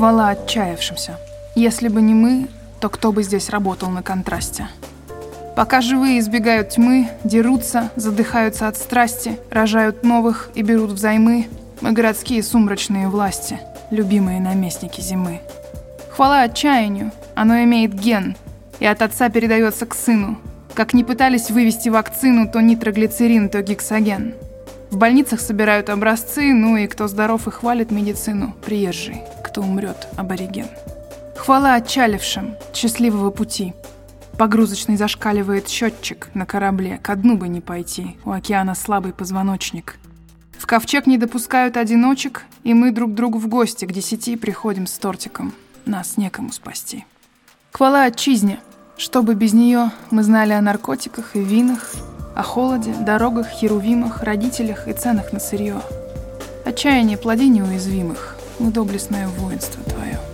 Хвала отчаявшимся. Если бы не мы, то кто бы здесь работал на контрасте? Пока живые избегают тьмы, дерутся, задыхаются от страсти, рожают новых и берут взаймы, мы городские сумрачные власти, любимые наместники зимы. Хвала отчаянию, оно имеет ген, и от отца передается к сыну. Как не пытались вывести вакцину, то нитроглицерин, то гексоген. В больницах собирают образцы, ну и кто здоров и хвалит медицину, приезжий, кто умрет, абориген. Хвала отчалившим, счастливого пути. Погрузочный зашкаливает счетчик на корабле, ко дну бы не пойти, у океана слабый позвоночник. В ковчег не допускают одиночек, и мы друг другу в гости к десяти приходим с тортиком. Нас некому спасти. Хвала отчизне, чтобы без нее мы знали о наркотиках и винах, о холоде, дорогах, херувимах, родителях и ценах на сырье. Отчаяние плоди неуязвимых, мы доблестное воинство твое.